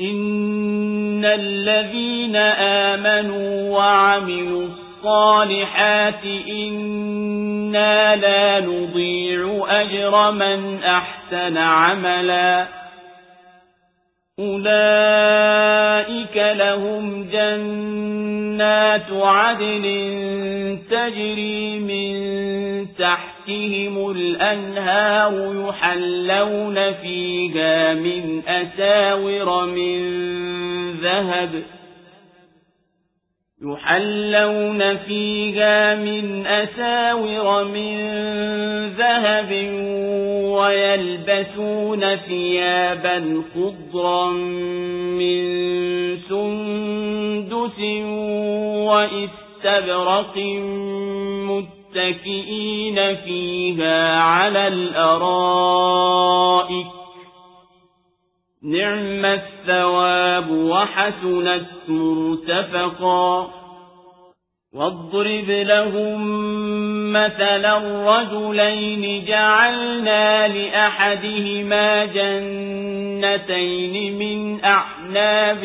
إن الذين آمنوا وعملوا الصالحات إنا لا نضيع أجر من أحسن عملا أولئك لهم جنات عدن تجري من تحتهم الأنهار يحلون فيها من أساور من ذهب يحلون فيها من أساور من ذهب ويلبسون ثيابا خضرا من سندس وإستبرق متكئين فيها على الأرائك نعم الثواب وحسنت مرتفقا واضرب لهم مثلا رجلين جعلنا لأحدهما جنتين من أعناب